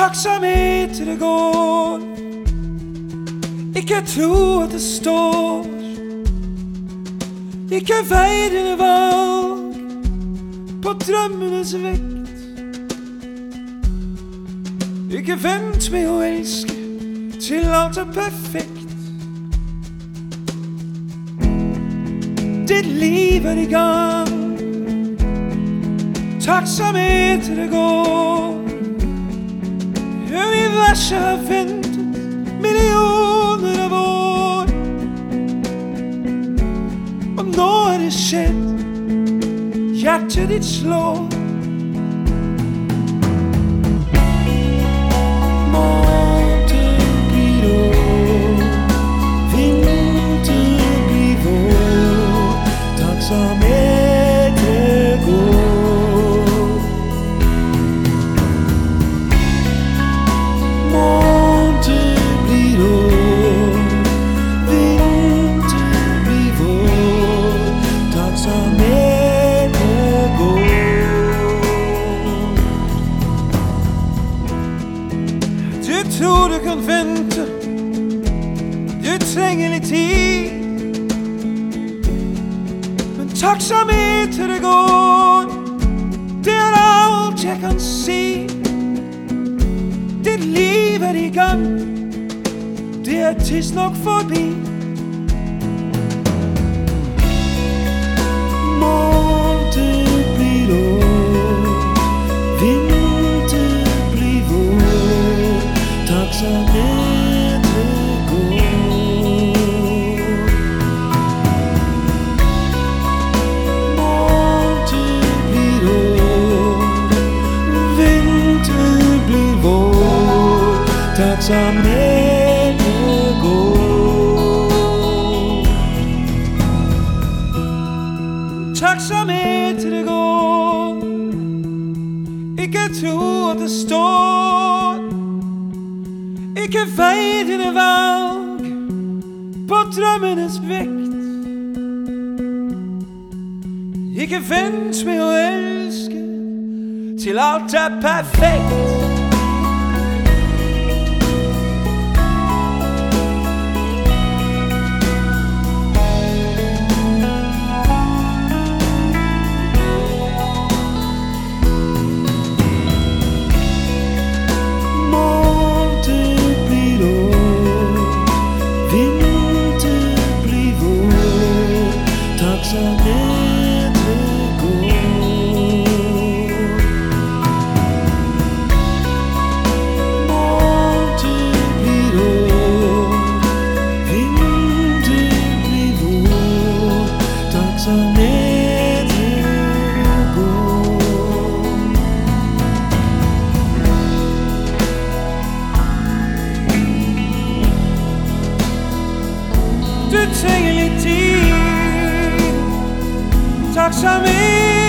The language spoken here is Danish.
Taksamhet det går. Ikke tro at det står. Ikke vei dine valg På drømmenes vekt Ikke vent med å elske Til alt er perfekt. Dit liv er i gang. Taksamhet det går. Universet har ventet millioner av år. Og nå er det skjedd Hjertet ditt slår. Tid Men taksamhet til det gode. Det er alt jeg kan se Dit liv er i gang. Det er tids nok forbi. Taksamhet det går. Ikke tro det står. Ikke vei dine valg. På drømmenes vekt Ikke vent med at elske. Til alt er perfekt. Du tænkelig tid Tak tid Taksamhet